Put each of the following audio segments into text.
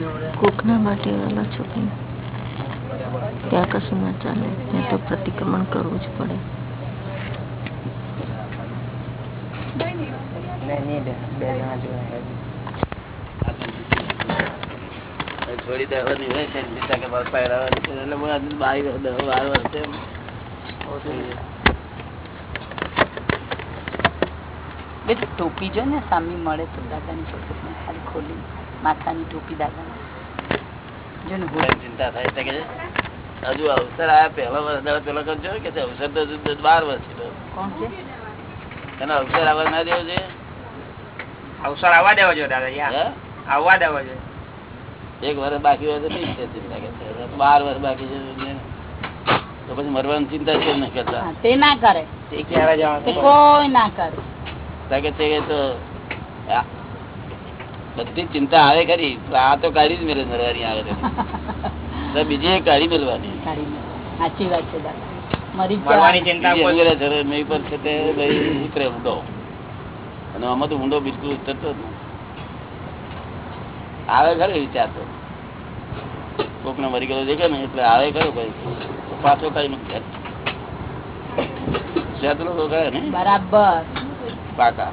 કોકના માટે વાલા છો કે? ત્યાં કશું ના ચાલે. ત્યાં તો પ્રતિક્રમણ કરવું જ પડે. છોડી દેવાની હોય છે ચિંતા કે મારે પહેરાવાની છે એટલે હું આજે બાર બાર વર્ષે બે તો ટોપી જો ને સામી મળે તો દાદાની પોકેટમાં ખાલી ખોલી. માથાની ટોપી મને ચિંતા થાય છે કે હજુ અવસર આયા પહેલા વર્ષ પેલો કરજો કે અવસર તો બાર વર્ષ છે કોણ છે? એનો અવસર આવવા ના દેવો છે અવસર આવવા દેવો જોઈએ દાદા આવવા દેવો જોઈએ. એક વર્ષ બાકી હોય તો ઠીક છે ચિંતા કે બાર વર્ષ બાકી છે તો પછી મરવાની ચિંતા છે નહીં કરતા? તે ના કરે. તે ક્યારે જવાનું? કોઈ ના કરે. લાગે છે કે તો આ બધી ચિંતા આવે ખરી આ તો કાઢી જ મેળે નરવાની આવે બીજી કાઢી મેળવાની સાચી વાત છે. આવે ખરો પાછો કઈ ને? બરાબર. પાકા.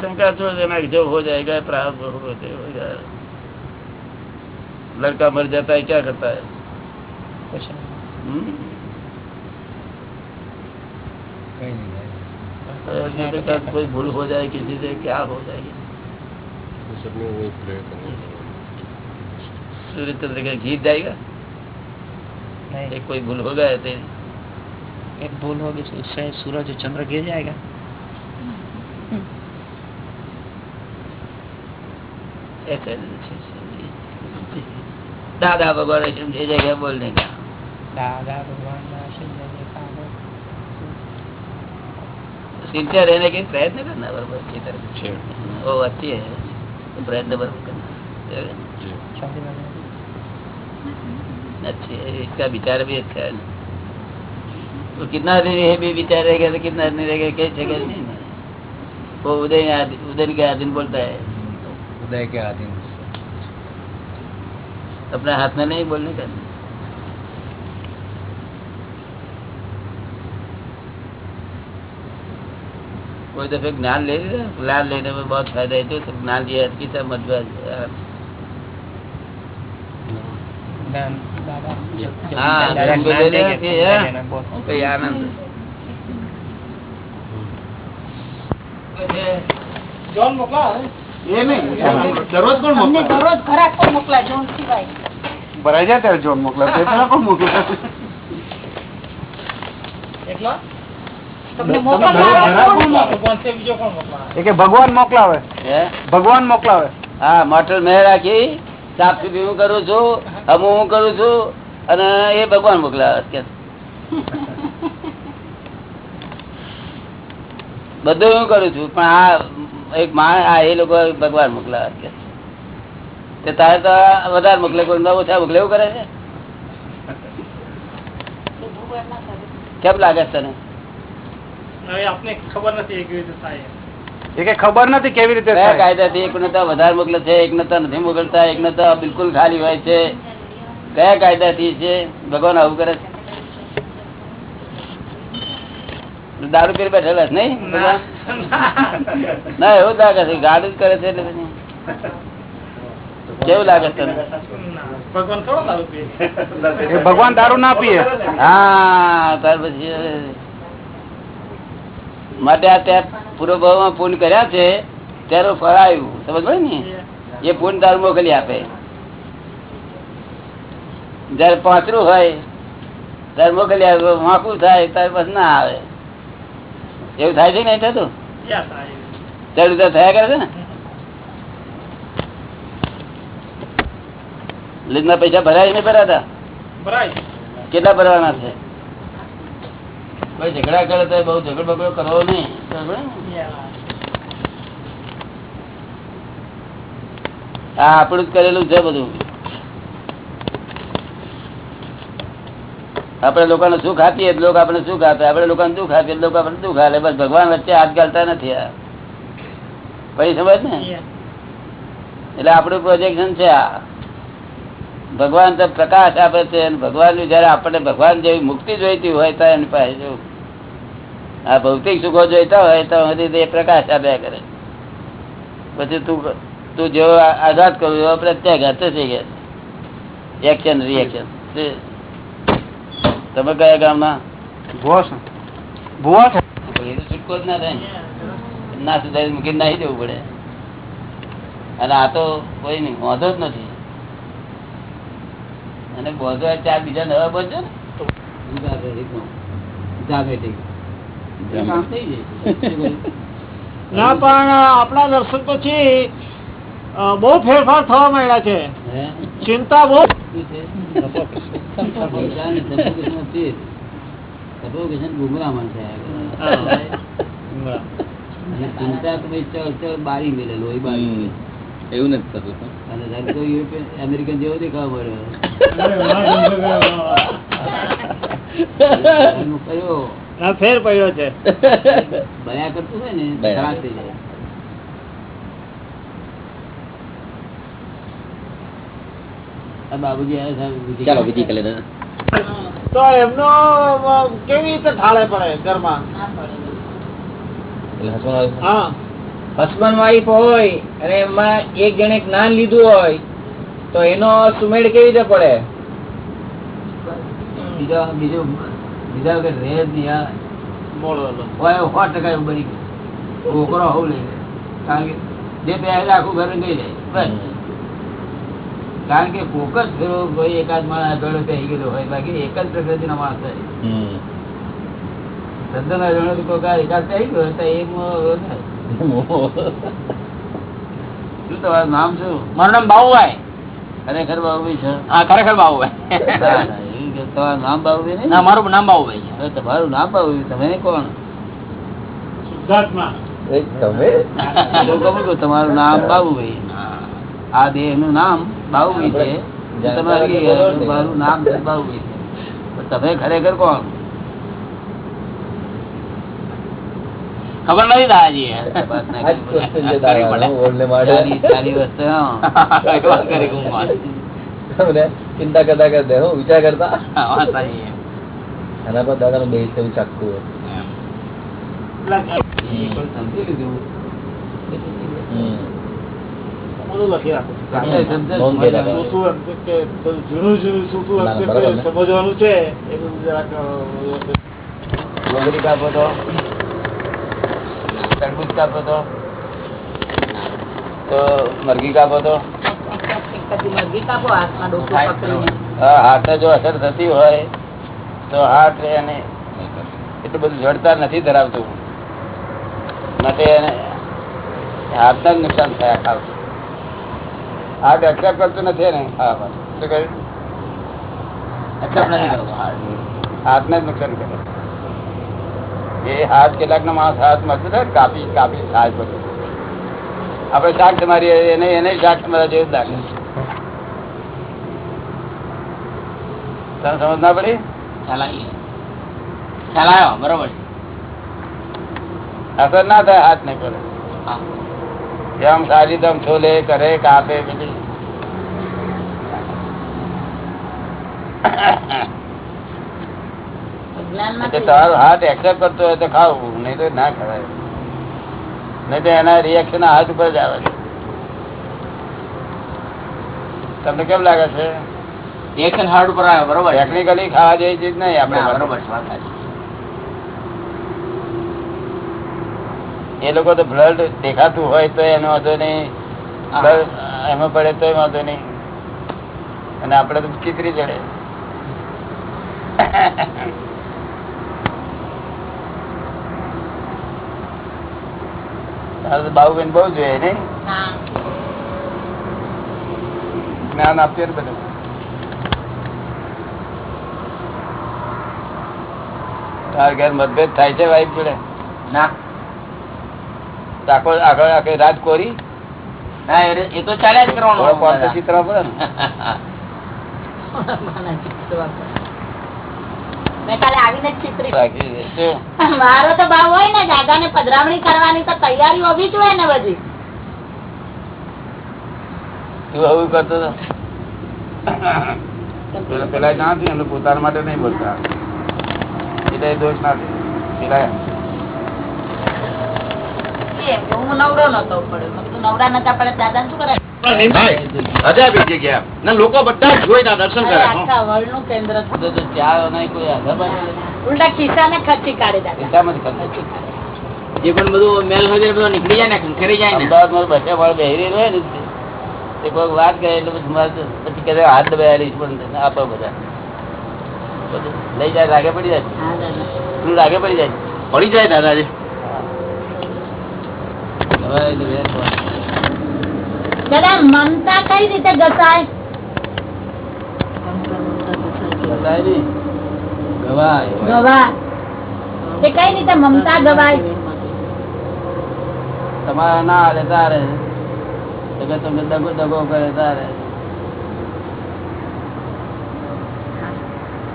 شنکا چھوڑ دینا جو ہو جائے گا لڑکا مر جاتا ہے کیا کرتا ہے؟ کوئی بھول ہو جائے کسی سے کیا ہو جائے گی سوریہ چندر کا گیت جائے گا۔ کوئی بھول ہو گیا تیری؟ ایک بھول ہوگی سورج چندر گر جائے گا۔ सिंसियर रहने के प्रयत्न करना बराबर अच्छी तरह वो अच्छी है तो प्रयत्न बराबर करना शादी वाले अच्छी है इसका विचार भी अच्छा है तो कितना दिन ये भी विचार रहेगा तो कितना दिन रहेगा कह सके नहीं ना वो उदय आदि- उदय के आधीन बोलता है उदय के आधीन अपने हाथ में नहीं बोलने का कोई दफे ज्ञान ले लिया ज्ञान लेने में बहुत फायदा है तो ज्ञान लिया की सब मतलब ज्ञान दादा जब- जब हाँ, दादा जन्म ज्ञान ले देंगे लिया तो कि, हाँ। लेना बहुत कोई आनंद એ નહીં ભરાઈ જાય ત્યારે જોન મોકલા પણ મોકલા ભગવાન મોકલાવે. ભગવાન મોકલાવે. હા મોટર મેં રાખી સાફ સુધી હું કરું છું અમુ હું કરું છું અને એ ભગવાન મોકલાવે કે બધું હું કરું છું પણ આ એક માણ આ એ લોકો ભગવાન મોકલા કે તારે તો વધારે મોકલે કોઈ ઓછા મોકલે એવું કરે છે? કેમ લાગે છે તને? એ કે ખબર નથી કેવી રીતે કયા કાયદાથી એક ને તો વધારે મોકલે છે એક ને તો નથી મોકલતા એક ને તો બિલકુલ ખાલી હોય છે. કયા કાયદાથી છે? ભગવાન આવું કરે છે? દારૂ પીર બેઠેલા નહીં ભગવાન? ના એવું લાગે છે ગાડું જ કરે છે એટલે કેવું લાગે છે ભગવાન દારૂ ના પીએ. હા ત્યાર પછી માટે આ ત્યાં પૂર્વ ભાવમાં પૂર્ણ કર્યા છે ત્યારે ફળ આવ્યું સમજ પડે ને? એ પૂર્ણ દારૂ મોકલી આપે. જયારે પાંચરું હોય ત્યારે મોકલી આવે વાંકું થાય ત્યારે પછી ના આવે. એવું થાય છે કે થતું? ચડ ઉતર થયા કરે છે ને? લીધના પૈસા ભરાય નહીં ભરાતા? કેટલા ભરવાના છે? ભાઈ ઝઘડા કરે તો બહુ ઝઘડ બગડો કરવો નહીં. ને? આ આપણું જ કરેલું છે બધું. આપણે લોકોને સુખ આપીએ લોકો આપણે સુખ આપે. આપણે લોકોને દુઃખ આપીએ લોકો આપણે દુઃખ આપે. બસ ભગવાન વચ્ચે હાથ ગાલતા નથી આ. પછી સમજ ને? એટલે આપણું પ્રોજેક્શન છે આ. ભગવાન તો પ્રકાશ આપે છે ભગવાન જયારે આપણને ભગવાન જેવી મુક્તિ જોઈતી હોય તો એની પાસે આ ભૌતિક સુખો જોઈતા હોય તો તે પ્રકાશ આપ્યા કરે. પછી તું તું જેવો આઘાત કરું એવો પ્રત્યાઘાત થઈ ગયા એક્શન રિએક્શન તમે કયા ગામના? છે. છે? છૂટકો જ ના થાય ના. સુધારી મૂકીને નાહી દેવું પડે. અને આ તો કોઈ નહીં વાંધો જ નથી. અને બોધો ચાર બીજા નવા બોધો ને. છે ના પણ આપણા દર્શન પછી બહુ ફેરફાર થવા માંડ્યા છે. ચિંતા બહુ એવું નથી થતું અને અમેરિકન જેવો દેખાવા મળ્યો એનું કયો ફેર પડ્યો છે. બયા કરતું હોય ને બયા. ખરાબ થઈ જાય આ બાબુજી ચાલો બીજી કલે તો. એમનો કેવી રીતે ઠાળે પડે ઘરમાં? એટલે હસવાનું હા. હસબન્ડ વાઈફ હોય અને એમાં એક જણે જ્ઞાન લીધું હોય તો એનો સુમેળ કેવી રીતે પડે? બીજો બીજો બીજા વગર રહે જ નહીં મોડો હોય સો ટકા એવું બની ગયું. છોકરો હોવું લઈ લે કારણ કે જે બે હાજર આખું ઘર ગઈ જાય. બસ. કારણ કે ફોકસ ફેરો કોઈ એકાદ માણસ ભેળો થઈ ગયેલો હોય બાકી એક જ પ્રકૃતિનો માણસ હોય ધંધો જણો તો કોઈક એકાદ થઈ ગયો તો એ મોહ થાય. શું તમારું નામ શું? મારું નામ બાબુભાઈ. ખરેખર બાબુભાઈ છે? હા ખરેખર બાબુભાઈ. તમારું નામ બાબુભાઈ નહીં? ના મારું નામ બાબુભાઈ તમારું નામ બાબુભાઈ તમે કોણ? શુદ્ધાત્મા તમે? કહું, તમારું નામ બાબુભાઈ. આ દેહનું નામ બાબુભાઈ છે. તમારું તમારું નામ છે બાબુભાઈ છે. તમે ખરેખર કોણ? ખબર નથી દાદાજી. ના ચિંતા કરતા કરતા હું વિચાર કરતા. આના પર એવું ચાકતું હોય. એ પણ સમજી લીધું. બધું લખી રાખું આપણે સમજણ નોંધ મજા કર્યા. આવે. શું શું એમ કે બધું જૂનું જૂનું શું શું ના, એમ ના, કે બરાબર ને. સમજવાનું છે એ બધું જરાક ડુંગળી કાપો તો તરબૂચ કાપો તો તો મરઘી કાપો તો હા, જો અસર થતી હોય તો હાથ એને એટલું બધું જડતા નથી ધરાવતું માટે એને હાથના જ નુકસાન થયા ખાવ હાથ એક્સેપ્ટ કરતું નથી ને હા બસ શું કહ્યું Accept નથી કરતો હાર્ટ. હાથને જ નુકસાન કરે એ હાથ કેટલાક નો માણસ હાથ મજબૂત હોય ને, કાપી કાપી સાજ બધું આપડે શાક તમારી એને એને શાક તમારા જેવું જ લાગે તને સમજ ના પડી ખ્યાલ આવી ગયો. ખ્યાલ આવ્યો બરોબર છે. અસર ના થાય હાથ ને કરે હા. જેમ સારી દમ છોલે કરે કાપે પેલી એટલે હાથ એક્સેપ્ટ કરતો હોય તો ખાવું નહીં તો ના ખવાય. નહીં તો એના રિએક્શન હાથ ઉપર જ આવે છે. તમને કેમ લાગે છે? Reaction હાર્ટ ઉપર આવે બરોબર. ટેકનિકલી ખાવા જેવી ચીજ નહીં આપણે બરોબર. છે વાત સાચી. એ લોકો તો બ્લડ દેખાતું હોય તો એનો વાંધો નહીં. એમાં પડે તો વાંધો નહીં. અને આપણે તો ચીતરી ચડે. બાહુબેન બહુ જોઈએ નઈ જ્ઞાન આપીએ ને બધું. તાર ઘેર મતભેદ થાય છે વાઈફ જોડે? ના. કોરી? એ- તો ચાલ્યા જ કરવાનું ચિત્ર? મારો તો ભાવ હોય ને દાદા ને પધરામણી કરવાની તો તૈયારી હોવી જોઈએ ને બધી. તું આવું કરતો પેલા પેલા ના થયું પોતાના માટે નહીં બોલતા. એટલે દોષ ના થયો પેલા હું નવરો નતો પડ્યો. નવરા નતા પડે દાદા શું કરે અજાબી જગ્યા ના લોકો બધા જોઈ દર્શન અરે આખા વર્લ્ડનું કેન્દ્ર થતું. તો તો ચા નહીં કોઈ આગળ બાજુ ઉલટા ખિસ્સા ને ખર્ચી કાઢી ખિસ્સામાં ખર્ચી કાઢે. જે પણ બધું મેલ હોય બધું નીકળી જાય ને ખંખેરી જાય ને. અમદાવાદમાં બસે વાળ બેહરી રહે ને. તે કોઈ વાત કરે એટલે પછી મારે પછી કહે હાથ દબાયેલી પણ આપો બધા. બધું લઈ જાય રાગે પડી જાય. તું રાગે પડી જાય? પડી જાય દાદાજી હવે એટલે વેર કોણ? દાદા મમતા કઈ રીતે ઘસાય બતાય નહીં. ગવાય. ગવા તે કઈ રીતે મમતા ગવાય? તમારા ના હાલે તારે તમને દગો દગો કરે તારે.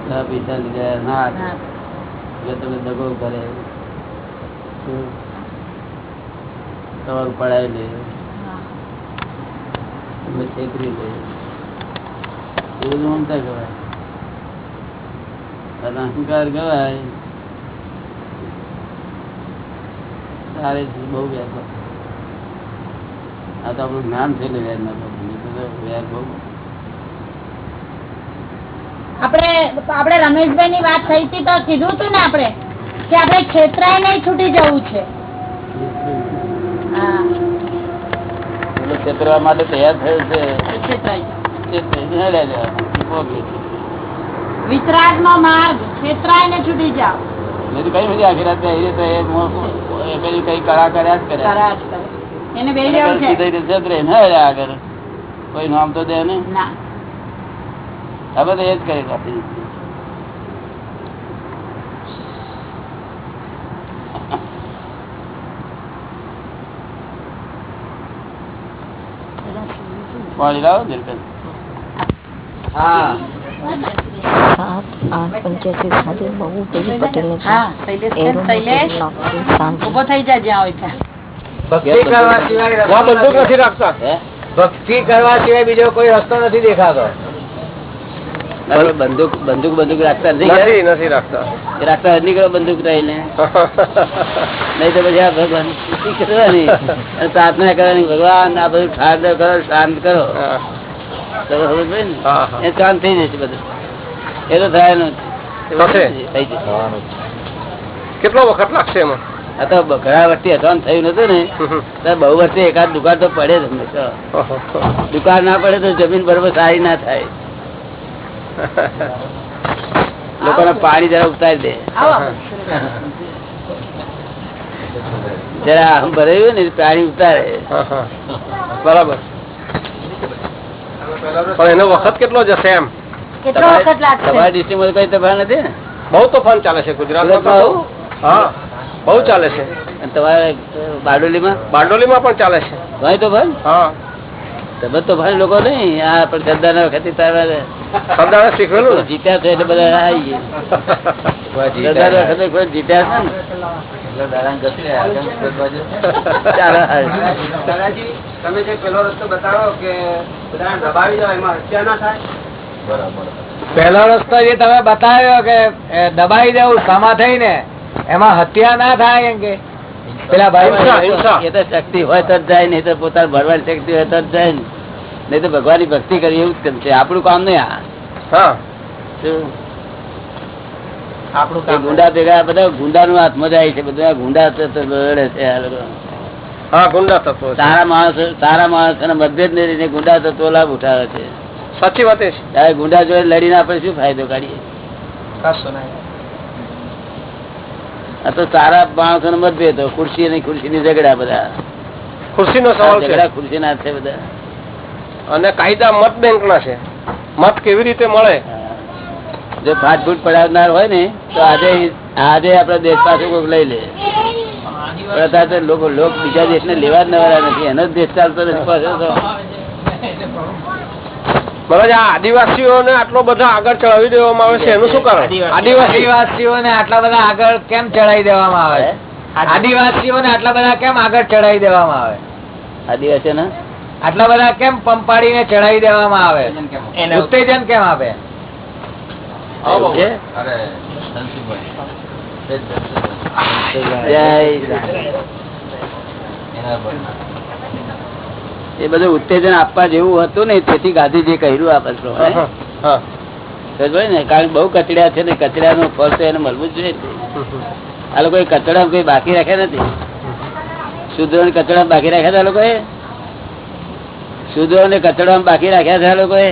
ના લીધે ના. તમે દગો કરે? તમારું પડાવી લે છેતરી લે એવું મમતા કહેવાય. અને અહંકાર કહેવાય. તારે બહુ વ્યાજ આ તો આપણું જ્ઞાન છે ને વ્યાજ ના તો બહુ. આપણે આપણે રમેશભાઈ ની વાત થઈ હતી તો કીધું હતું ને આપણે કે આપણે છેતરાય નહીં છૂટી જવું છે. છેતરવા માટે તૈયાર થયો છે. છેતરાય જાવ. છેતરી ન લે જવાનું. ઓકે. વિતરાગ નો માર્ગ. છેતરાય ને છૂટી જાવ મેં કઈ બધી આખી રાત બેહી તો એ પેલી કઈ કળા કર્યા જ કરા જ કરે. એને બે રહેવું છે. છેતરે ન રહ્યા આગળ કોઈ નામ તો દે ને ના. હવે તો એ જ કરી રાખી પાણી લાવો દિલકન હા. સાત આઠ પંચ્યાસી સાથે બહુ પેલી પટેલ હા શૈલેષ બેન, શૈલેષ ઊભો થઈ જાય જ્યાં હોય ભક્તિ કરવા સિવાય બીજો કોઈ રસ્તો નથી દેખાતો. બંદૂક બંદૂક બંદૂક રાખતા નથી નથી નથી રાખતા. એ રાખતા નીકળો બંદૂક રહીને નહીં તો પછી આ ભગવાન કરવાની પ્રાર્થના કરવાની ભગવાન આ બધું ઠાર કરો શાંત કરો. એ શાંત થઈ જશે બધું. એ તો થાયનું થઈ જશે. કેટલો વખત લાગશે એમાં? આ તો ઘણા વર્ષથી અધવાન થયું નતું ને. તો બહુ વર્ષે એકાદ દુકાન તો પડે જ હંમેશા. દુકાન ના પડે તો જમીન બરોબર સારી ના થાય. લોકોને પાણી જરા ઉતારી દે. જરા ભરાયું ને પાણી ઉતારે. બરાબર. પણ એનો વખત કેટલો જશે એમ? કેટલો તમારા ડિસ્ટ્રિક્ટમાં કઈ તફાવત નથી ને? બહુ તોફાન ચાલે છે ગુજરાતમાં. હા બહુ ચાલે છે. તમારે બારડોલીમાં? બારડોલીમાં પણ ચાલે છે. ભાઈ તો ભાઈ હા. તમે તો ભાઈ લોકો નહીં. આ પણ ધંધા ના વખતે તારા શીખવેલું જીત્યા છે એટલે બધા આવી ગયા. વખતે કોઈ જીત્યા છે ને? ચાલો હાલ. તમે જે પેલો રસ્તો બતાવો કે બધાને દબાવી દો એમાં હત્યા ના થાય? પહેલો રસ્તો જે તમે બતાવ્યો કે દબાઈ દેવું સમા થઈને એમાં હત્યા ના થાય એમ કે? પેલા ભાઈ એ તો શક્તિ હોય તો જાય નહીં તો પોતાની ભરવાની શક્તિ હોય તો જાય ને. નહીં તો ભગવાનની ભક્તિ કરી એવું જ કામ છે? આપણું કામ નહીં આ? આપણું ગુંડા ભેગા બધા ગુંડા નું હાથમાં જાય છે બધા ગુંડા તો તો છે આ લોકો. હા ગુંડા સારા માણસ સારા માણસ મતભેદ ને લઈને ગુંડા તત્વો લાભ ઉઠાવે છે. સાચી વાત છે. ગુંડા જોડે લડીને આપણે શું ફાયદો કાઢીએ? આ તો સારા માણસો નો મતભેદ. ખુરશી અને ખુરશી ની ઝઘડા બધા. ખુરશી નો સવાલ ઝઘડા ખુરશીના છે બધા. અને કાયદા મત બેંક ના છે. મત કેવી રીતે મળે? જો ફાટફૂટ ફૂટ પડાવનાર હોય ને તો આજે આજે આપણા દેશ પાસે કોઈક લઈ લે. અત્યારે લોકો લોક બીજા દેશ ને લેવા જ નવારા નથી. એનો દેશ ચાલતો નથી. પાછો આ આદિવાસીઓને આટલો બધા આગળ ચડાવી દેવામાં આવે છે એનું શું કારણ? આદિવાસીઓને આટલા બધા આગળ કેમ ચડાવી દેવામાં આવે? આદિવાસીઓને આટલા બધા કેમ આગળ ચડાવી દેવામાં આવે? આદિવાસી આટલા બધા કેમ પંપાડીને ચડાવી દેવામાં આવે? ઉત્તેજન કેમ આપે? જય એ બધું ઉત્તેજન આપવા જેવું હતું ને તેથી ગાંધીજી કહ્યું આ બધું ને કારણ બહુ કચડ્યા છે ને કચડ્યા નું ફળ તો એને મળવું જ જોઈએ. આ લોકો કચડા કોઈ બાકી રાખ્યા નથી. શુદ્રો ને કચડા બાકી રાખ્યા હતા લોકોએ? શુદ્ધો ને કચડા બાકી રાખ્યા હતા લોકોએ?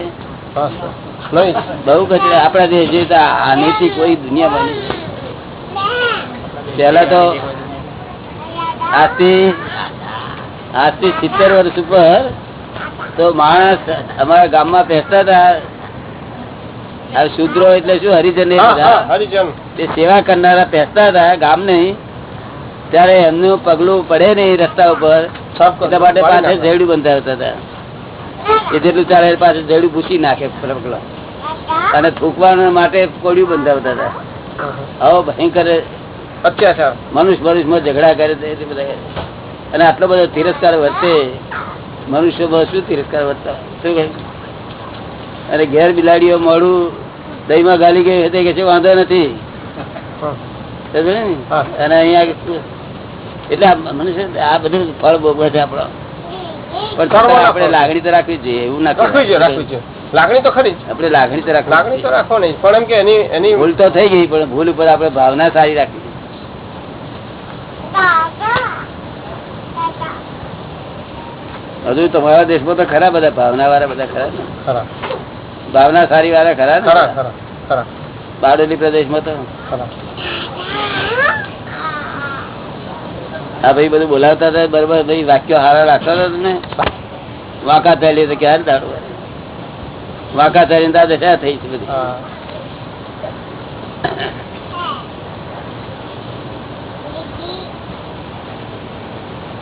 બહુ કચરા આપણા દેશ જે તો કોઈ દુનિયા બની પેલા તો આજથી આજથી સિત્તેર વર્ષ ઉપર તો માણસ અમારા ગામમાં બેસતા હતા. આ શુદ્રો એટલે શું? હરિજન હરિજન. તે સેવા કરનારા પહેરતા હતા ગામ નહીં ત્યારે એમનું પગલું પડે નહીં રસ્તા ઉપર. એટલા માટે પાછળ. જેડું બંધાવતા હતા. એ જેટલું ચાલે પાછળ જેડું પૂછી નાખે પગલા અને થૂકવાના માટે કોડિયું બંધાવતા હતા. હવે ભયંકર મનુષ્ય મનુષ્યમાં ઝઘડા કરે બધા. અને આટલો બધો તિરસ્કાર વર્તે મનુષ્ય શું તિરસ્કાર વર્તા? શું કહે? અને ઘેર બિલાડીઓ મોડું દહીંમાં ગાલી ગઈ હતી કે છે વાંધો નથી. અને અહીંયા એટલે મનુષ્ય આ બધું ફળ ભોગવે છે આપડો પણ આપણે લાગણી તો રાખવી જોઈએ એવું ના રાખવી જોઈએ રાખવી જોઈએ. લાગણી તો ખરી જ. આપણે લાગણી તો રાખવી લાગણી તો રાખો નહીં પણ એમ કે એની એની ભૂલ તો થઈ ગઈ પણ ભૂલ ઉપર આપણે ભાવના સારી રાખવી હજુ તમારા દેશમાં તો ખરા બધા ભાવના વાળા બધા ખરા ભાવના સારી વાળા ખરા બારડોલી પ્રદેશમાં તો? હા ભાઈ બધું બોલાવતા હતા બરોબર ભાઈ વાક્યો હારા રાખતા હતા તમને? વાંકા થયેલી તો ક્યારે દાડો વાંકા થયેલી તો આ દશા થઈ છે બધી.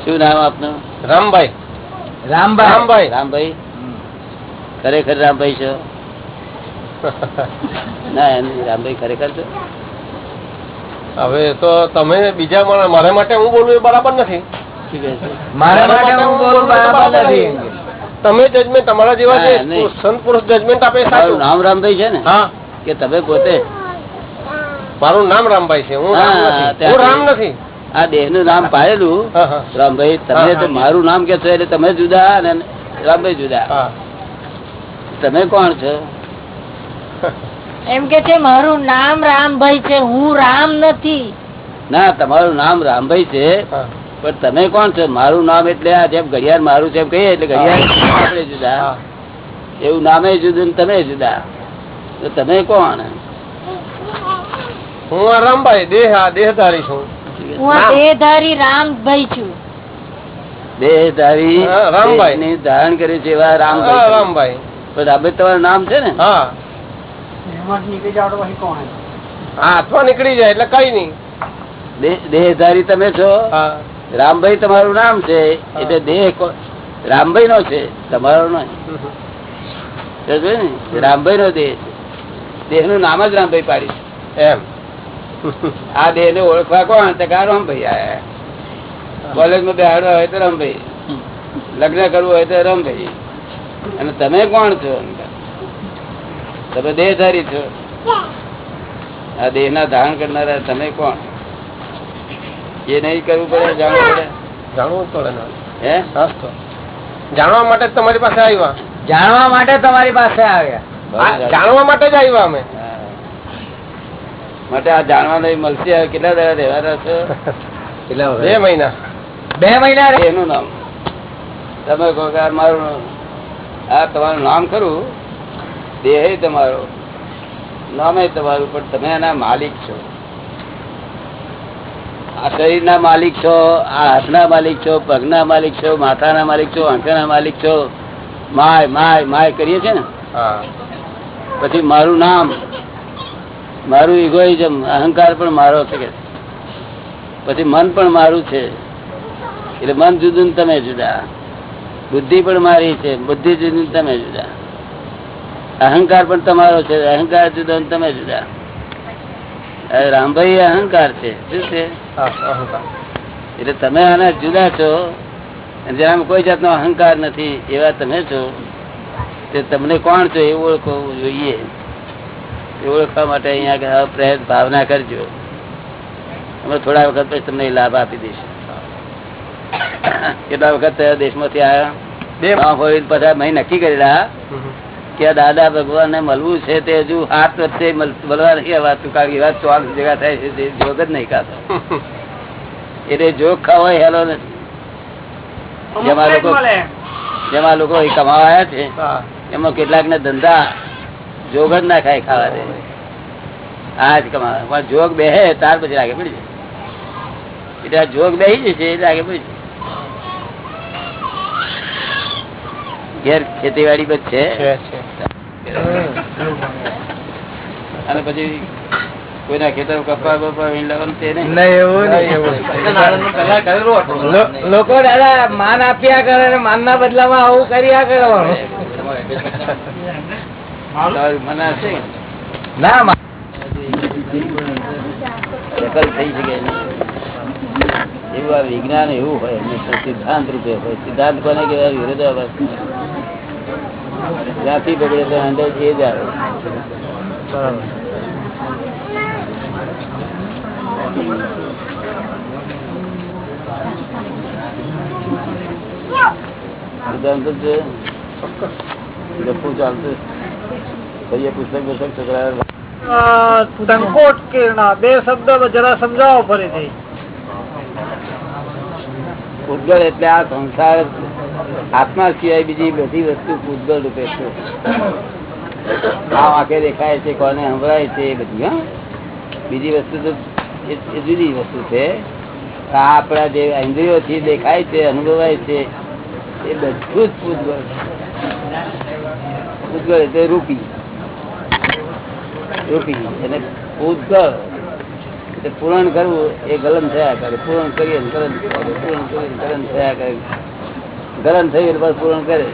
શું નામ આપનું? રામભાઈ. રામભાઈ. રામભાઈ. રામભાઈ. ખરેખર રામભાઈ છો? ના એમ રામભાઈ ખરેખર છો? હવે તો તમે બીજા મારા માટે હું બોલું એ બરાબર નથી. શું કહે છે? મારા માટે હું બોલું બરાબર નથી. તમે જજમેન્ટ તમારા જેવા છે. સંત પુરુષ જજમેન્ટ આપે એ નામ રામભાઈ છે ને? હા. કે તમે પોતે? મારું નામ રામભાઈ છે. હું રામ હા, નથી હું રામ નથી. આ દેહનું નામ પાડેલું. રામભાઈ તમે તો મારું નામ કે છો એટલે તમે જુદા અને રામભાઈ જુદા. તમે કોણ છો? એમ કે છે મારું નામ રામભાઈ છે હું રામ નથી. ના તમારું નામ રામભાઈ છે પણ તમે કોણ છો? મારું નામ એટલે આ જેમ ઘડિયાળ મારું છે એમ કહીએ એટલે ઘડિયાળ આપણે જુદા. એવું નામે જુદું ને તમે જુદા. તો તમે કોણ? હું રામભાઈ દેહ આ દેહધારી છું. દેહધારી રામભાઈ છું. દેહધારી રામભાઈ. ધારણ કરે છે એવા રામભાઈ રામભાઈ. તમારું નામ છે ને? હા. હા નીકળી જાય એટલે કઈ નઈ દેહધારી તમે છો? રામભાઈ તમારું નામ છે? એટલે દેહ કો- રામભાઈ નો છે. તમારો નહીં. રામભાઈ નો? દેહ છે. દેહનું નામ જ રામભાઈ પાડી એમ. આ દેહ ને ઓળખવા કોણ? તો રામભાઈ આયા કોલેજમાં બેહાડવા હોય તો રામભાઈ. લગ્ન કરવું હોય તો રામભાઈ. અને તમે કોણ છો? તમે દેહધારી છો? આ દેહ ના ધારણ કરનારા તમે કોણ? એ નહીં કરવું પડે જાણવું પડે? જાણવું પડે હે? જાણવા માટે તમારી પાસે આવ્યા. જાણવા માટે તમારી પાસે આવ્યા. જાણવા માટે જ આવ્યા અમે. માટે આ જાણવાનું મળશે. કેટલા દાડા રહેવાના કેટલા બે મહિના. બે મહિના એનું નામ. તમે કહો કે મારું આ તમારું નામ ખરું? દેહ તમારો. નામે તમારું પણ તમે એના માલિક છો. આ શરીરના માલિક છો આ હાથના માલિક છો પગના માલિક છો માથાના માલિક છો આંખના માલિક છો. માય માય માય કરીએ છે ને? પછી મારું નામ મારું ઇગોઇઝમ અહંકાર પણ મારો છે કે. પછી મન પણ મારું છે. એટલે મન જુદું તમે જુદા. બુદ્ધિ પણ મારી છે બુદ્ધિ જુદું તમે જુદા. અહંકાર પણ તમારો છે અહંકાર જુદો તમે જુદા. રામભાઈ અહંકાર છે શું છે? એટલે તમે આના જુદા છો જેનામાં કોઈ જાતનો અહંકાર નથી એવા તમે છો તે તમને કોણ છો એ ઓળખવું જોઈએ. એ ઓળખવા માટે અહીંયા પ્રયત્ન ભાવના કરજો. અમે થોડા વખત પછી તમને લાભ આપી દઈશું. કેટલા વખત દેશમાંથી આવ્યા હોય પછી મેં નક્કી કરેલા કે દાદા ભગવાન ને મળવું છે તે હજુ હાથ વચ્ચે મળવા નહીં આવતું કારણ કે વાત ચોક ભેગા થાય છે તે જોગ જ નહીં ખાતો. એટલે જોગ ખાવો હેલો ને જેમાં લોકો જેમાં લોકો કમાવા આવ્યા છે એમાં કેટલાક ને ધંધા જોગ જ ના ખાય ખાવા દે આ જ કમાવા પણ જોગ બેહે ત્યાર પછી આગે પડી જાય એટલે આ જોગ બેહી જશે એટલે આગળ પડી જાય ઘેર ખેતીવાડી બધ છે અને પછી કોઈના ખેતર કપા બપા વીણલાવાનું તે નહીં લો- લોકો દાદા માન આપ્યા કરે ને માન ના બદલામાં આવું કર્યા કરવાનું તારું ને? ના મા- થઈ શકે એવું આ વિજ્ઞાન એવું હોય સિદ્ધાંત રૂપે હોય. સિદ્ધાંત કોને કહેવાય? વિરોધાભાસ જ્યાંથી બગડે તો અંદર એ જ આવે. સિદ્ધાંત જ છે. ગપ્પુ ચાલતું. કહીએ પુસ્તક પુસ્તક છોકરા સંકોટ કિરણા બે શબ્દ જરા સમજાવો ફરીથી. પૂતગળ એટલે આ સંસાર આત્મા સિવાય બીજી બધી વસ્તુ પૂતગળ રૂપે છે. આ આંખે દેખાય છે કોને સંભળાય છે એ બધી હા? બીજી વસ્તુ તો એ જુદી વસ્તુ છે. આ આપણા જે ઇન્દ્રિયોથી દેખાય છે અનુભવાય છે એ બધું જ પૂતગળ પૂતગળ એટલે રૂપી. રૂપી. એટલે પૂતગળ એટલે પૂરણ કરવું એ ગલન થયા કરે. પૂરણ કરીએ ગલન પૂરણ કરીએ ગલન થયા કરે. ગલન થયું એટલે બસ પૂરણ કરે.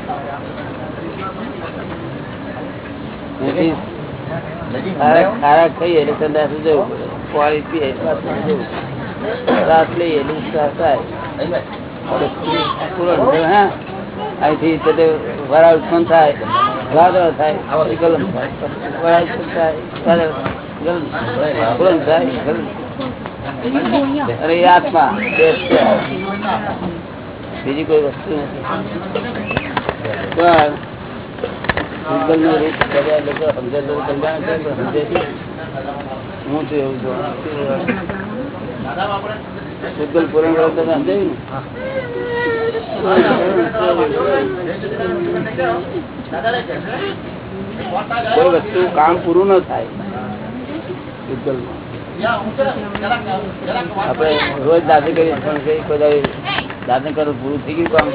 ખારાક ખાઈએ એટલે સંદાસ જવું પાણી પીએ. રાત લઈએ એટલે ઉત્સાહ થાય. પૂરણ થયું, હા. અહીંથી તે વરાળ ઉત્પન્ન થાય, વાદળ થાય, ગલન થાય થાય ગલન અરે આત્મા બીજી કોઈ વસ્તુ નથી. પણ નહીં. હું તો એવું છું. ભૂગોળ પૂરણ કરો તો સમજાયું કોઈ વસ્તુ કામ પૂરું ન થાય આપણે રોજ દાદા કરીએ પણ કઈ કોઈ દાદા કરો પૂરું થઈ ગયું કામ.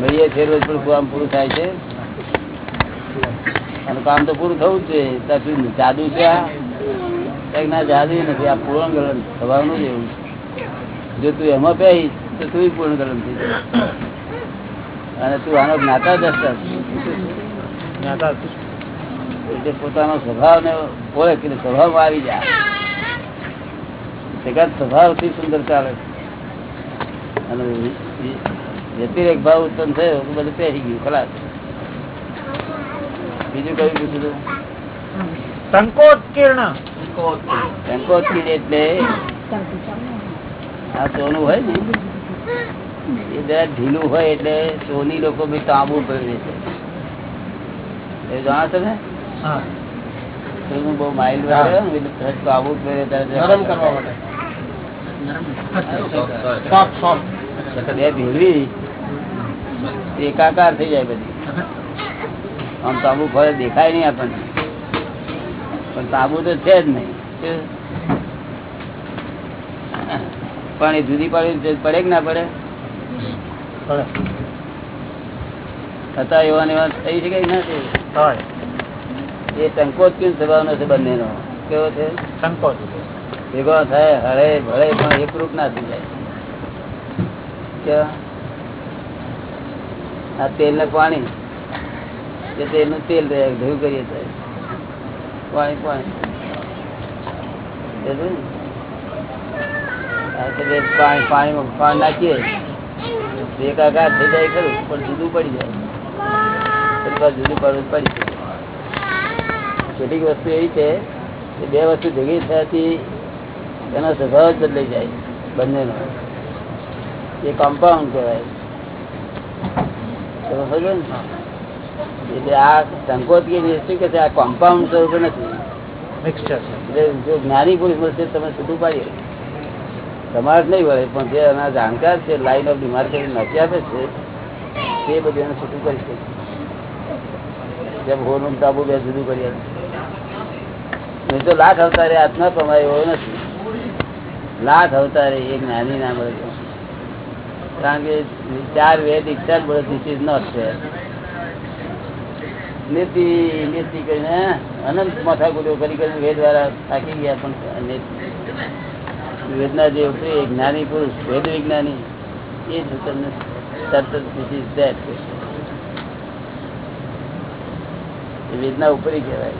મળીએ છીએ રોજ પણ કામ પૂરું થાય છે. અને કામ તો પૂરું થવું જ જોઈએ. જાદુ છે આ. કંઈક ના જાદુ નથી આ પૂર્ણ ગલન થવાનું જ એવું જો તું એમાં પહેરીશ તો તું પૂર્ણ ગલન થઈ જાય અને તું આનો જ્ઞાતા દસતા એટલે પોતાનો સ્વભાવ ને ઓળખ એટલે સ્વભાવ આવી જાય જગત સ્વભાવથી સુંદર ચાલે અને વ્યતિરેક ભાવ ઉત્પન્ન થયો બધું પહેરી ગયું ખલાસ. બીજું કયું પૂછ્યું સંકોટ કિરણ સંકોચી એટલે આ સોનું હોય ને એ જરા ઢીલું હોય એટલે સોની લોકો બી તાંબુ પહેરે છે. એ જાણો તમે સોનું બહુ માઇલ વાળે એટલે તાંબુ પહેરે ત્યારે બે ભેળવી તે એકાકાર થઈ જાય બધી. આમ તાંબુ ફરે દેખાય નહીં આપણને. પણ સાબુ તો છે જ નહીં. પાણી જુદી પાડી પડે કે ના પડે? હતા એવા ને એવા થઈ શકે ના થઈ એ સંકોચ કેમ સ્વભાવનો છે બંનેનો. કેવો છે? સંકોચ. ભેગો થાય હળે ભળે પણ એકરૂપ ના થઈ જાય. કેવા? આ તેલ ને પાણી એ તેલનું તેલ રહે ભેગું કરીએ તો જાય કેટલીક વસ્તુ એવી છે કે બે વસ્તુ ભેગી થયાથી એનો સ્વભાવ જ બદલાઈ જાય બંનેનો. એ કમ્પાઉન્ડ કહેવાય. ને? એટલે આ સંકોચ શું કે છે? આ કોમ્પાઉન્ડ સ્વરૂપ નથી. જો જ્ઞાની પુરુષ મળશે તમે છૂટું પાડીએ તમારે જ નહીં વળે પણ જે એના જાણકાર છે લાઈન ઓફ ડિમાર્કેશન નક્કી આપે છે તે બધું એને છૂટું કરી શકે. જેમ હોનું તાબુ બે જુદું કરી આપે. તો લાખ અવતારે આત્મા કમાય એવો નથી. લાખ અવતારે એક જ્ઞાની ના મળે. કારણ કે ચાર વેદ ચાર મળે ધીસ ઇઝ નોટ ફેર વેદના જે ઉપરી જ્ઞાની પુરુષ, વેદ વિજ્ઞાની, એ જ તમને વેદના ઉપરી કહેવાય.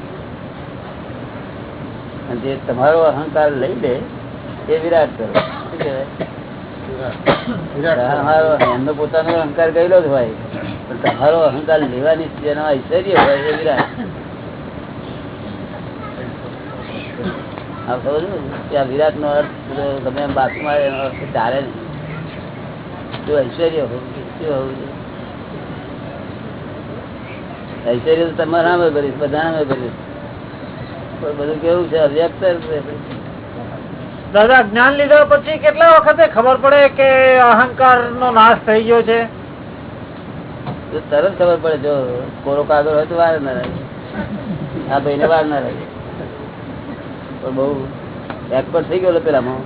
જે તમારો અહંકાર લઈ લે, એ વિરાટ કરો. શું કહેવાય? પોતાનો અહંકાર ગયેલો જ હોય. પણ તમારો અહંકાર લેવાની જેનો ઐશ્વર્ય હોય એ વિરાટ. આ ખબર કે આ વિરાટ નો અર્થ તમે એમ બાજુમાં એનો અર્થ ચાલે નહીં. જો ઐશ્વર્ય હોવું જોઈએ. ઐશ્વર્ય તો તમારા નામે ભરીશ બધા નામે ભરીશ પણ બધું કેવું છે? અવ્યક્ત છે. દાદા, જ્ઞાન લીધા પછી કેટલા વખતે ખબર પડે કે અહંકાર નો નાશ થઈ ગયો છે? તરત ખબર પડે, જો કોરો કાગળ હોય તો વાર ના રહે. આ ભાઈ ને વાર ના રહે. પણ બહુ એક્સપર્ટ થઈ ગયો પેલામાં.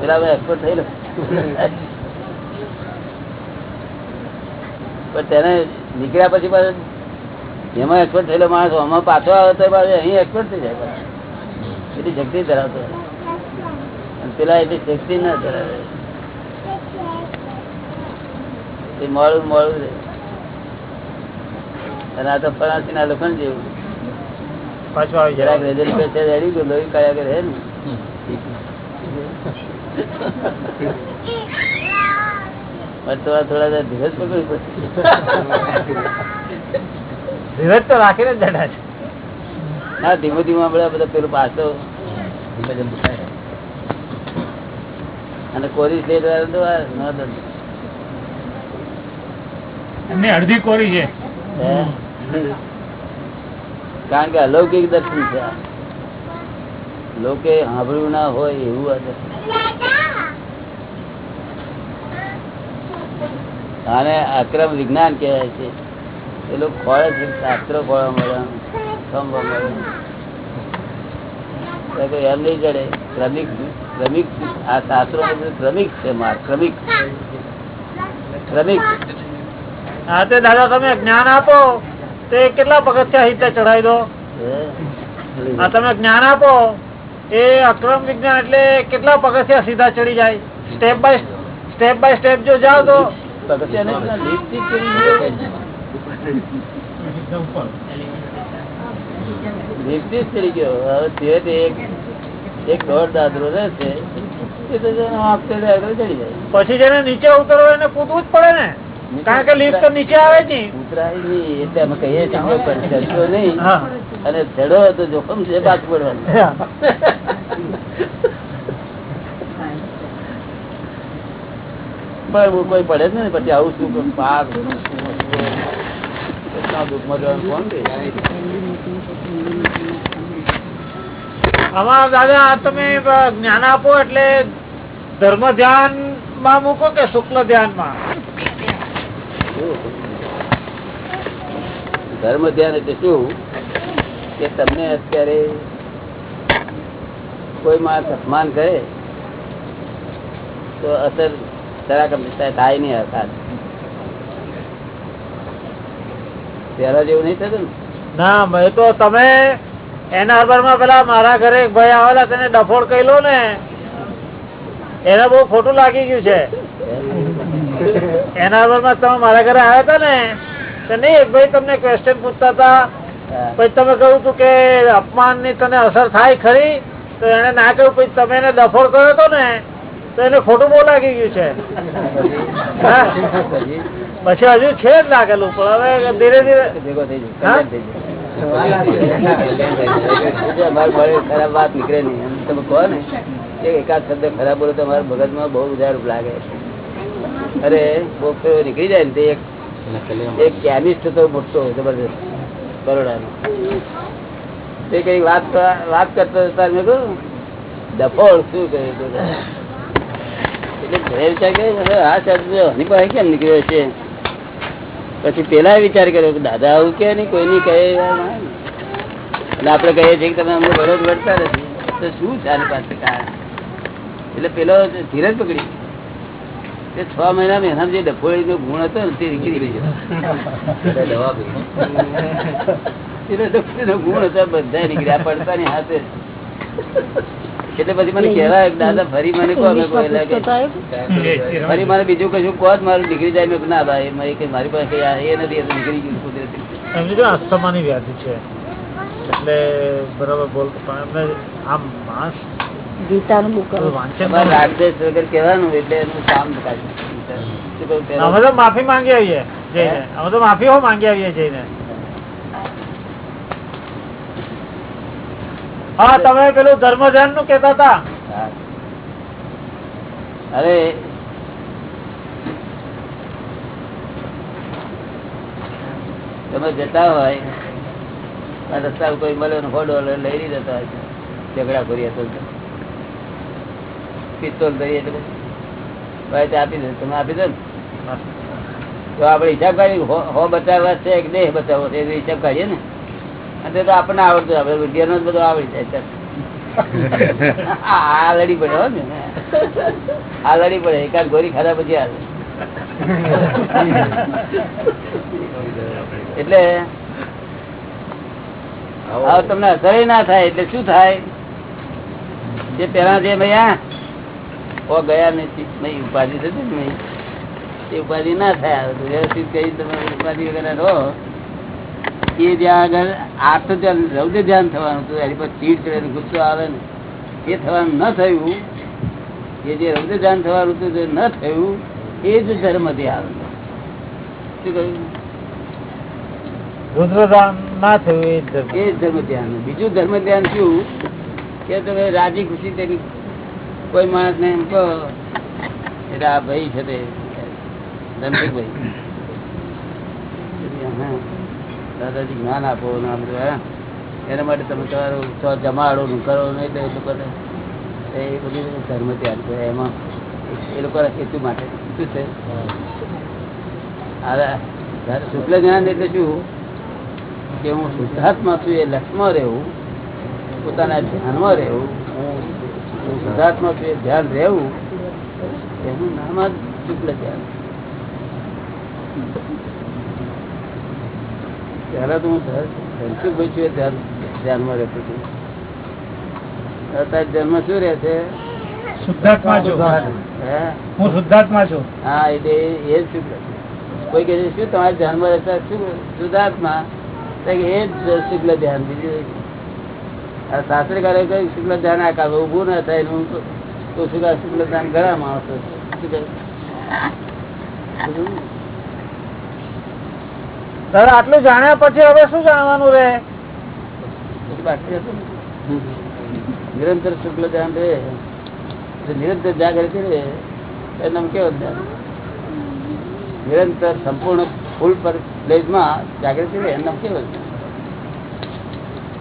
પેલા એક્સપર્ટ થઈ પણ તેને નીકળ્યા પછી એમાં એક્સપર્ટ થયેલો માણસ, આમાં પાછો આવે તો અહીં એક્સપર્ટ થઈ જાય. એટલી શક્તિ ધરાવતો પેલા એટલી શક્તિ ના ધરાવે. એ મોડું મોડું અને આ તો ફરાસી ના લખણ જેવું. પાછું આવી જરાક જાય રેજલ પે રેડી ગયો લોહી કયા કરે ને? થોડા થોડા ધીરજ પકડવી પડશે ધીરજ તો રાખીને જ છે ના ધીમે ધીમે આપણે બધા પેલું પાછો. અને કોરી વાળા. એમની અડધી કોરી છે. કારણ કે અલૌકિક દર્શન છે. લોકે સાંભળ્યું ના હોય એવું આ દર્શન. આને અક્રમ વિજ્ઞાન કહેવાય છે. એ લોકો ખોળે છે શાસ્ત્રો ખોળવા મળે એમ નહીં આ શાસ્ત્રો છે માર હા તે દાદા તમે જ્ઞાન આપો. તે કેટલા પગથિયા હિતે ચડાવી દો? આ તમે જ્ઞાન આપો. એ અક્રમ વિજ્ઞાન એટલે કેટલા પગથિયા સીધા ચડી જાય? Step by step by step જો જાઓ તો પગથિયા જ ચડી ગયો. હવે એક એક દોઢ દાદરો રહેશે પછી જેને નીચે ઉતરવો એને કૂદવું જ પડે ને. કારણ કે લિફ્ટ તો નીચે આવે જ નહીં. એટલે અમે કહીએ છીએ પણ નહીં. અને તો જોખમ છે પાછું પડવાનું. પણ કોઈ પડે જ ને પછી આવું શું પાપ કેટલા દુઃખમાં જવાનું કોણ કહે? દાદા તમે જ્ઞાન આપો એટલે ધર્મ ધ્યાનમાં મૂકો કે શુક્લ ધ્યાનમાં ધર્મ ધ્યાન એટલે શું? કે તમને અત્યારે કોઈ માણસ અપમાન કરે, તો અસર જરાક થાય નહીં અસર પેલા જેવું નહીં થતું ના? મેં તો તમે એના હરબરમાં પેલા મારા ઘરે એક ભાઈ આવેલા તેને ડફોડ કહેલો ને. એને બહુ ખોટું લાગી ગયું છે. એના હરબરમાં તમે મારા ઘરે આવ્યા હતા ને તો નહીં એક ભાઈ તમને ક્વેશ્ચન પૂછતા હતા. પછી તમે કહ્યું હતું કે અપમાનની તને અસર થાય ખરી તો એને ના કહ્યું પછી તમે એને ડફોડ કર્યો હતો ને તો એને ખોટું બહુ લાગી ગયું છે. પછી હજુ છે જ લાગેલું પણ હવે ધીરે ધીરે ભેગો થઈ ખરાબ વાત નીકળે નહીં. તમે કહો ને એકાદ શબ્દ ખરાબ બોલો તો મારા મગજમાં બહુ ઉજાર લાગે. અરે બહુ નીકળી જાય ને તે એક કેમિસ્ટ હતો મોટો જબરદસ્ત બરોડાનો. તે કઈ વાત વાત કરતો હતા મેં કહ્યું ડફોળ શું કહ્યું? પછી પેલા વિચાર કર્યો કે, દાદા આવું કે નહીં કોઈ નહીં કહે આપડે કહીએ છીએ તમે અમને વિરોધ વળતા નથી. તો શું છે પાસે એટલે પેલો ધીરજ પકડી. તે છ મહિના એના જે ડફોળી નો ગુણ હતો ને, તે નીકળી ગયો. દવા નો ગુણ હતો બધા નીકળ્યા, પડતાની હાથે. એટલે પછી મને કહેવાય દાદા ફરી મને કહો ફરી મને બીજું કશું કહો મારું નીકળી જાય. મેં ના ભાઈ મારી કઈ મારી પાસે આ એ નથી નીકળી ગયું કુદરતી. એમની વ્યાધિ છે. એટલે બરાબર બોલ પણ એમને આમ માણસ ગીતાનું બુક વાંચન તમારે વગર કહેવાનું એટલે એનું કામ થાય. અમે તો માફી માંગી આવીએ જઈને. અમે તો માફી હો માંગી આવીએ જઈને. હા તમે પેલું ધર્મધનનું કેતા હતા અરે તમે જતા હોય આ રસ્તા કોઈ મળે ને હોડો લઈ લઈ જતા હોય. ઝઘડા કરી હતો તો. પિસ્તોલ ધરી એટલે ભાઈ તે આપી દે તમે આપી દો ને. તો આપણે હિસાબ કાઢી હો હો બચાવવા છે કે દેહ બચાવવો છે? એ હિસાબ કાઢીએ ને. અને તે આપણને આવડતું આપડે વિદ્યાનો જ બધું આવડી જાય આ લડી પડે હો ને. આ લડી પડે. એકાદ ગોરી ખાધા પછી આવે એટલે હવે તમને અસર ના થાય એટલે શું થાય? જે પેલા જે ભૈયા ગયા નથી નહીં ઉપાધિ થતી ને એ ઉપાધિ ના થાય. વ્યવસ્થિત કઈ તમે ઉપાધિ વગેરે રહો. એ જ્યાં આગળ આર્થ ધ્યાન રૌદ્ર ધ્યાન થવાનું હતું. એની પર ચીડ ચડે ગુસ્સો આવે ને. એ થવાનું ન થયું. એ જે રૌદ્ર ધ્યાન થવાનું હતું તે ન થયું એ જ ધર્મ ધ્યાન શું કહ્યું? રુદ્રદાન ના થયું એ ધર્મ. એ જ ધર્મ ધ્યાન બીજું ધર્મ ધ્યાન શું? કે તમે રાજી ખુશી તેની કોઈ માણસ ને એમ કહો એટલે આ ભાઈ છે તે. હા, દાદાજી જ્ઞાન આપો ને આ એના માટે તમે તમારું જમાડો નું કરો ને એટલે એ બધું ધર્મ ત્યાં છે એમાં એ લોકોના હેતુ માટે. શું છે? શુક્લ જ્ઞાન એટલે શું? કે હું શુદ્ધાત્મા છું, એ લક્ષ્મણ રહેવું, પોતાના ધ્યાનમાં રહેવું, હું શુદ્ધાત્મા છું, એ ધ્યાન રહેવું, એનું નામ જ શુક્લ ધ્યાન પહેલા તો હું ધનસુખભાઈ છું ધ્યાન ધ્યાનમાં રહેતો છું. અત્યારે જન્મ શું રહે છે? શુદ્ધાત્મા છું. હું? શુદ્ધાત્મા છું. હા એટલે એ જ શુક્લ કોઈ કહે શું તમારે ધ્યાનમાં રહેતા? શું શુદ્ધાત્મા? એ જ શુક્લ ધ્યાન બીજું આ શાસ્ત્રકારે કહ્યું શુક્લ ધ્યાન આ કામ ઊભું ના થાય હું તો- શુક્લ ધ્યાન ઘણા માણસો? બધું દાદા આટલું જાણ્યા પછી હવે શું જાણવાનું ને. નિરંતર શુક્લ ધ્યાન રે. નિરંતર જાગૃતિ રે. એનું કેવો નિરંતર સંપૂર્ણ ફૂલ પર પ્લેસમાં જાગૃતિ રે. એનું કેવો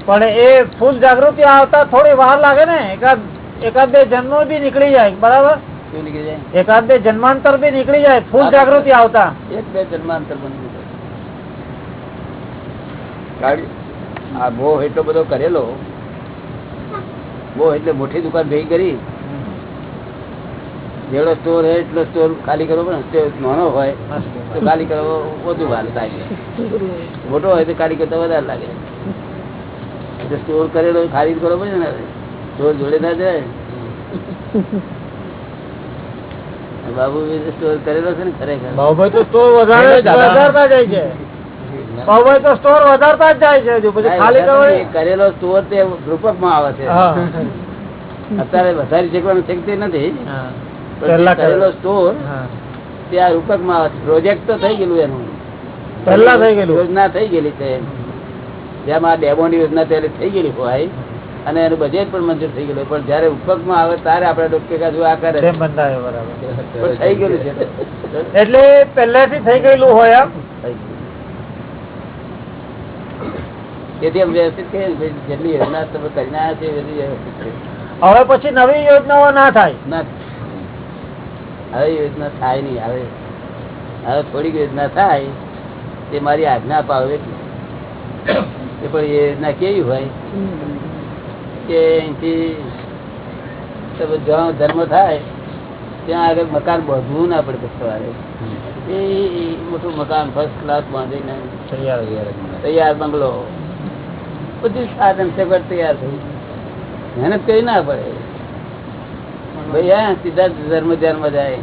પણ એ ફૂલ જાગૃતિ આવતા થોડી વાર લાગે ને. એકાદ એકાદ બે જન્મ બી નીકળી જાય. બરાબર? શું નીકળી જાય? એકાદ બે જન્માંતર બી નીકળી જાય. ફૂલ જાગૃતિ આવતા. એક બે જન્માંતર બની આ એટલો બધો કરેલો. મોહ એટલે મોટી દુકાન ભેગી કરી. જેવડો સ્ટોર હોય એટલો સ્ટોર ખાલી કરવો પણ નાનો હોય તો ખાલી કરવો વધુ વાર લાગે મોટો હોય તો ખાલી કરતા વધારે લાગે. એટલે સ્ટોર કરેલો ખાલી કરવો પડે ને. સ્ટોર જોડે ના જાય. બાબુ સ્ટોર કરેલો છે ને ખરેખર. બાબુ તો સ્ટોર વધારે જાય છે. બાબુભાઈ તો સ્ટોર વધારતા જ જાય છે હજુ. પછી ખાલી કરવાની કરેલો સ્ટોર તે રૂપકમાં આવે છે. અત્યારે વધારી શકવાની શક્તિ નથી. જે કરેલો સ્ટોર. ત્યાં રૂપકમાં આવે છે. પ્રોજેક્ટ તો થઈ ગયેલું એનું. પહેલા થઈ ગયેલું. યોજના થઈ ગયેલી છે. જેમ આ ડેમો ની યોજના ત્યારે થઈ ગયેલી હોય અને એનું બજેટ પણ મંજૂર થઈ ગયેલું પણ જયારે ઉપકમાં આવે ત્યારે આપણે ડોક્ટર કાજુ આ કરે. બરાબર. થઈ ગયેલું છે. એટલે પહેલાથી થઈ ગયેલું હોય એમ. તેથી અમે વ્યવસ્થિત કહીએ જેટલી યોજના તમે કરીને આવ્યા છે એટલી વ્યવસ્થિત છે. હવે પછી નવી યોજનાઓ ના થાય. ના. હવે યોજના થાય નહીં. હવે હવે થોડીક યોજના થાય તે મારી આજ્ઞા પાવે એ પણ એ યોજના કેવી હોય? કે અહીંથી જ્યાં ધર્મ થાય ત્યાં આગળ મકાન બાંધવું ના પડે સવારે. એ મોટું મકાન ફર્સ્ટ ક્લાસ બાંધીને તૈયાર તૈયાર બંગલો. બધું સાધન સગવડ તૈયાર થઈ મહેનત કરી ના પડે ભાઈ હા સીધા જ ધર્મ ધ્યાનમાં જાય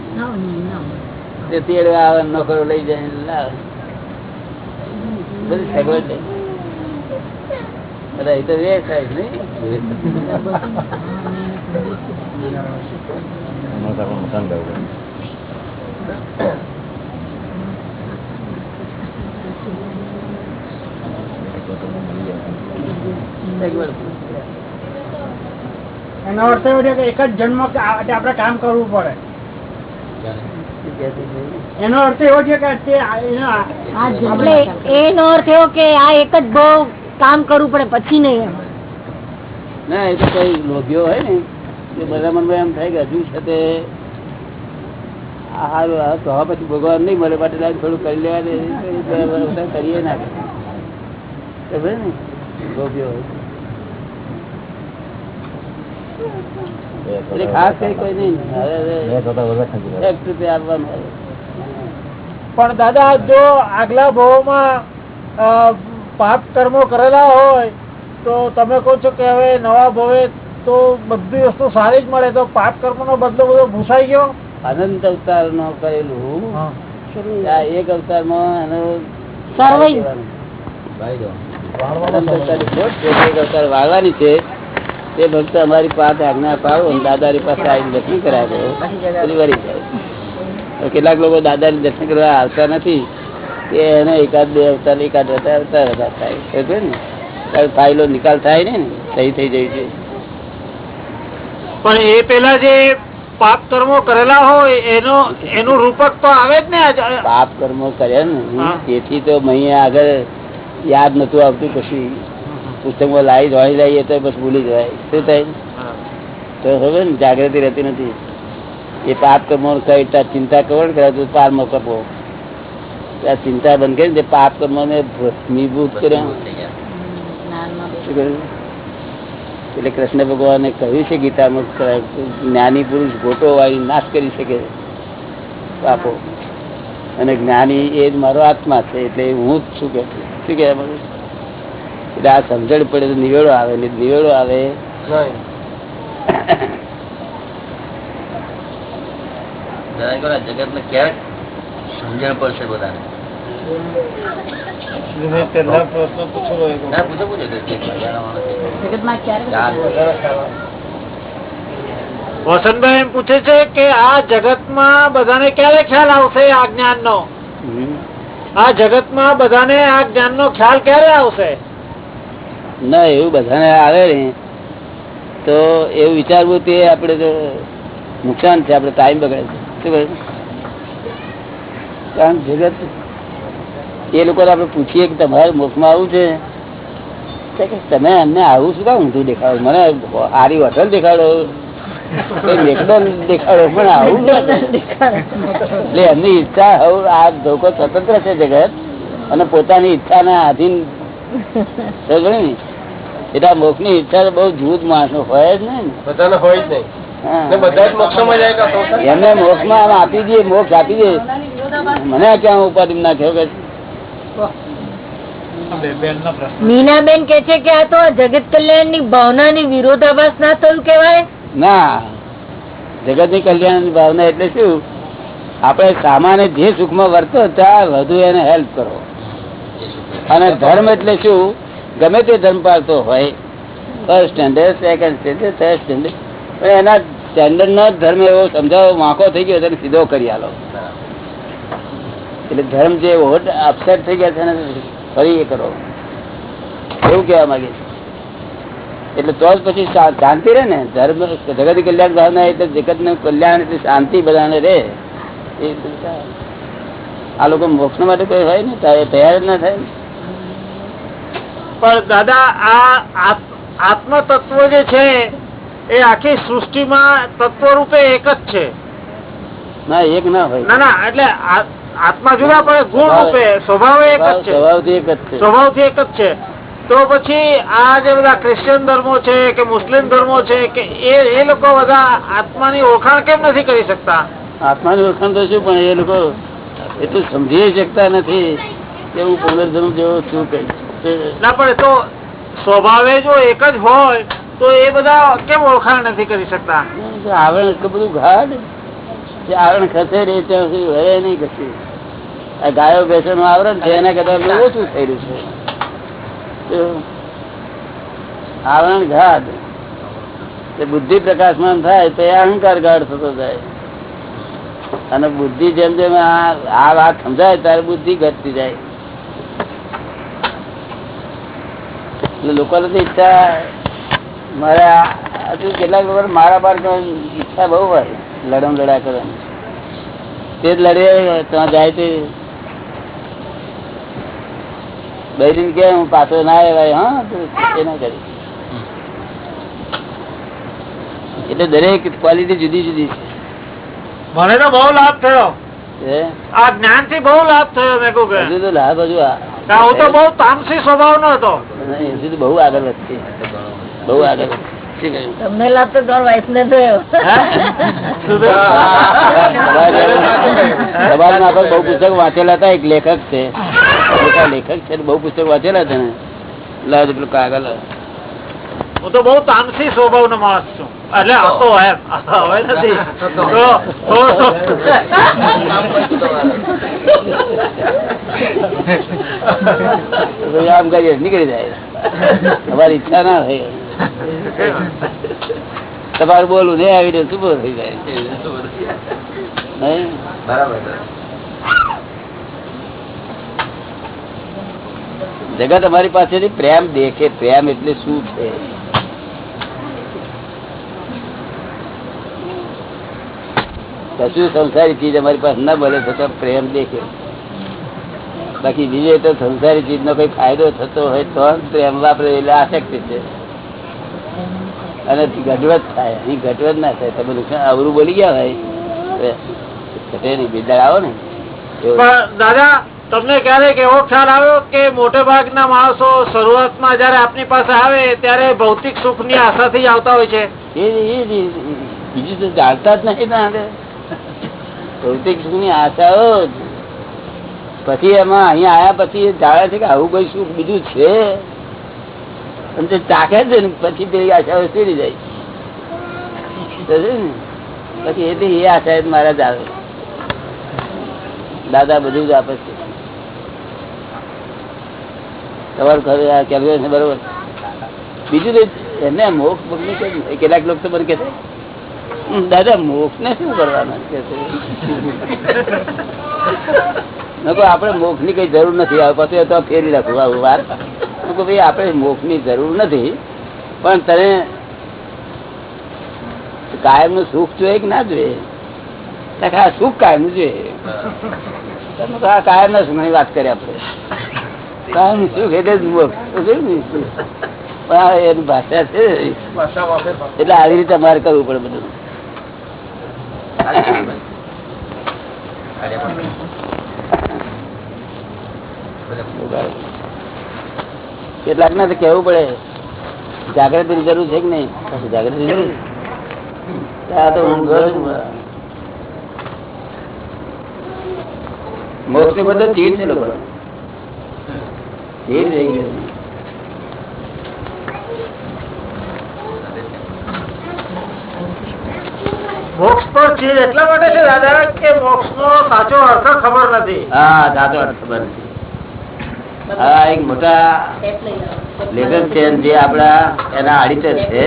તે તેડ આવે નોકરો લઈ જાય લાવે બધી સગવડ બધા એ તો સાહેબ નહીં એનો અર્થ એવો છે કે એક જ જન્મ આપણે કામ કરવું પડે. એનો અર્થ એવો છે કે એટલે એનો અર્થ એવો કે આ એક જ બહુ કામ કરવું પડે પછી નહીં ના એ તો કઈ લોભ્યો હોય ને. એ બધા મનમાં એમ થાય કે હજુ છે તે આ હારું આ તો હવે પછી ભગવાન નહીં મળે માટે થોડું કરી લેવા દે. કરીએ ના. ને લોભ્યો હોય. એટલે ખાસ કઈ કોઈ નહીં. એક રૂપિયા આપવાનું પણ દાદા જો આગલા ભાવમાં પાપ કર્મો કરેલા હોય તો તમે કહો છો કે હવે નવા ભવે તો બધી વસ્તુ સારી જ મળે. તો પાપ કર્મ નો બદલો બધો ભૂસાઈ ગયો? અનંત અવતાર નો કરેલું આ એક અવતારમાં અવતાર વાળવાની છે. તે ભક્ત અમારી પાસે આજ્ઞા પાડો દાદાની પાસે આવીને દર્શન કરાવે. કેટલાક લોકો દાદાની દર્શન કરવા આવતા નથી. કે એને એકાદ બે અવતાર એકાદ અવતાર અવતાર અવતાર થાય. ખબર ને? ફાઇલો નિકાલ થાય ને? સહી થઈ જાય છે. પણ એ પેલા જે પાપ કર્મો કરેલા હોય એનો એનું રૂપક તો આવે જ ને પાપ કર્મો કર્યા ને? તેથી તો અહીંયા આગળ યાદ નતું આવતું કશું. પુસ્તકમાં લાઈ જોઈ લઈએ તો બસ ભૂલી જવાય. શું થાય? તો હવે ને જાગૃતિ રહેતી નથી. એ પાપ કર્મો કઈ ચિંતા કરો ને કરે તો પારમાં કરવો આ ચિંતા બંધ કરી તે પાપ કર્મો ને ભસ્મીભૂત કર્યા. એટલે કૃષ્ણ ભગવાને કહ્યું છે ગીતામાં જ્ઞાની પુરુષ ગોટો વાળી નાશ કરી શકે પાપો. અને જ્ઞાની એ જ મારો આત્મા છે એટલે હું જ છું કે શું કે એટલે આ સમજણ પડે તો નિવેડો આવે ને નિવેડો આવે. જગત ને ક્યારેક સમજણ પડશે બધાને. વસંતભાઈ એમ પૂછે છે કે આ જગતમાં બધાને ક્યારે ખ્યાલ આવશે આ જ્ઞાન નો. આ જગતમાં બધાને આ જ્ઞાન નો ખ્યાલ ક્યારે આવશે? ના, એવું બધાને આવે ને, તો એવું વિચારવું તે આપણે નુકસાન છે, આપણે ટાઈમ બગડે છે. શું કારણ જગત, એ લોકો આપણે પૂછીએ કે તમારે મુખમાં આવું છે? તમે અમને આવું શું કામ ઊંધું દેખાડો? મને આરી હોટલ દેખાડો. દેખાડો, પણ આવું એટલે એમની ઈચ્છા આ લોકો સ્વતંત્ર છે જગત, અને પોતાની ઈચ્છાના આધીન. ગણી? એટલે મોક્ષની ઈચ્છા બહુ જૂથ માણસ હોય જ નહીં બધાને હોય જ નહીં. એમને મોક્ષમાં આપી દઈએ મોક્ષ આપી દે મને ક્યાં ઉપાધિ નાખ્યો કે? મીનાબેન કે છે કે આ તો જગત કલ્યાણની ભાવના ની વિરોધાભાસ ના થયું કેવાય ના. જગતની કલ્યાણની ભાવના એટલે શું? આપણે સામાન્ય જે સુખમાં વર્તો ત્યાં વધુ એને હેલ્પ કરો. અને ધર્મ એટલે શું? ગમે તે ધર્મ પાળતો હોય first standard second standard third standard એના સ્ટેન્ડર્ડ નો ધર્મ એવો સમજાવો, વાંકો થઈ ગયો, તેને સીધો કરી આલો. એટલે ધર્મ જે અપસેટ થઈ ગયા છે ફરી એ કરો. એવું કહેવા માંગે એટલે તો જ પછી શાંતિ રહે ને. ધર્મ, જગત કલ્યાણ ભાવના એટલે જગતનું કલ્યાણ એટલે શાંતિ બધાને રહે. આ લોકો મોક્ષ માટે કોઈ હોય ને તૈયાર જ ના થાય. પણ દાદા આ આત્મ તત્વ જે છે એ આખી સૃષ્ટિમાં તત્વ રૂપે એક જ છે. ના એક ના હોય. ના ના એટલે આત્મા જુદા પડે ગુણ રૂપે સ્વભાવ એક જ છે. સ્વભાવથી એક જ છે. સ્વભાવથી એક જ છે. તો પછી આ જે બધા ક્રિશ્ચિયન ધર્મો છે કે મુસ્લિમ ધર્મો છે કે એ એ લોકો બધા આત્માની ઓળખાણ કેમ નથી કરી શકતા? આત્માની ઓળખાણ તો શું પણ એ લોકો એટલું સમજી શકતા નથી. કે હું પુનર્જન્મ જેવો છું? કઈ ના, પણ તો સ્વભાવે જો એક જ હોય, તો એ બધા કેમ ઓળખાણ નથી કરી શકતા? આવરણ એટલું બધું ઘાટ આવરણ ખસે રે, ત્યાં સુધી હવે નહીં ખસે આ ગાયો ભેંસો નું આવરણ છે, એના કરતા ઓછું રહ્યું છે. આવરણ ઘાટ બુદ્ધિ પ્રકાશમાન થાય, તો એ અહંકાર ગાઢ થતો જાય. અને બુદ્ધિ જેમ જેમ આ વાત સમજાય, ત્યારે બુદ્ધિ ઘટતી જાય. લોકોને તો ઈચ્છા મારા હજુ કેટલાક લોકો મારા બાર ઈચ્છા બહુ હોય લડમ લડા કરવાની. તે જ લડે ત્યાં જાય તે. બહેરીને કે હું પાછો ના આવ્યા હા એ ના કરી. એટલે દરેક ક્વોલિટી જુદી જુદી મને તો બહુ લાભ થયો? આ જ્ઞાનથી બહુ લાભ થયો મેં કહું લાભ હજુ હું તો બહુ તામસી સ્વભાવ નો હતો. નહીં, હજુ તો બહુ આગળ વધશે બહુ આગળ વધશે. શું કહ્યું? તમને લાભ તો તમારા વાઈફ ને થયો. સવારમાં આપણે બહુ પુસ્તક વાંચેલા હતા એક લેખક છે. લેખક છે બહુ પુસ્તક વાંચેલા છે ને. લાવ પેલું કાગળ હું તો બહુ તામસી સ્વભાવ નો માણસ છું. એટલે હતો એમ હવે નથી. તો- તો- તો આમ કરીએ નીકળી જાય. તમારી ઈચ્છા ના થઈ તમારું બોલવું નહીં આવી રહ્યું શું બોલ થઈ જાય? નહીં? જગત અમારી પાસેથી પ્રેમ દેખે પ્રેમ એટલે શું છે? કશું સંસારી ચીજ અમારી પાસે ના મળે છતાં પ્રેમ દેખે. બાકી બીજે તો સંસારી ચીજ નો કઈ ફાયદો થતો હોય તો પ્રેમ વાપરે એટલે આસક્તિ છે. અને ઘટવત થાય. અહીં ઘટવત ના થાય. તમે નુકસાન અવરું બોલી ગયા હોય. ઘટે નહીં. બિદાર આવો ને. દાદા તમને ક્યારેક એવો ખ્યાલ આવ્યો કે મોટે ભાગના માણસો શરૂઆતમાં જયારે આપની પાસે આવે ત્યારે ભૌતિક સુખની આશાથી થી આવતા હોય છે? એ બીજું તો જાણતા જ નહીં ના. ભૌતિક સુખની આશાઓ પછી એમાં અહીંયા આયા પછી જાણે છે કે આવું કોઈ સુખ બીજું છે? અને તે ચાખે છે ને પછી પેલી આશાઓ સીડી જાય? પછી એટલે એ આશા મારા જ આવે. દાદા બધું જ આપે છે. તમારું ખરું આ છે બરોબર? બીજું એમને મોક્ષ? કેટલાક લોકો તો મને કે છે, "હમ, દાદા મોક્ષ ને શું કરવાના કે આપણે મોક્ષની કઈ જરૂર નથી. પછી તો ફેરી રાખવું આવું વાર ભાઈ આપડે મોક્ષની જરૂર નથી પણ તને કાયમનું સુખ જોઈએ કે ના જોઈએ? આ સુખ કાયમનું જોઈએ તો આ કાયમ ના સુખની વાત કરી આપણે. કાયમનું સુખ એટલે જ મોક્ષ. એની ભાષા છે. એટલે આવી રીતે અમારે કરવું પડે બધું. કેટલાક ને તો કેવું પડે જાગૃતિ જરૂર છે કે નહીં? જાગૃતિ જરૂર આ તો. મોક્ષની બધા ચીડ છે લોકો. ચીડ રહી ગયું. મોક્ષ તો છે એટલા માટે છે દાદા કે મોક્ષ નો સાચો અર્થ ખબર નથી. હા સાચો અર્થ ખબર નથી. હા એક મોટા લેખક છે જે આપડા એના આડિટર છે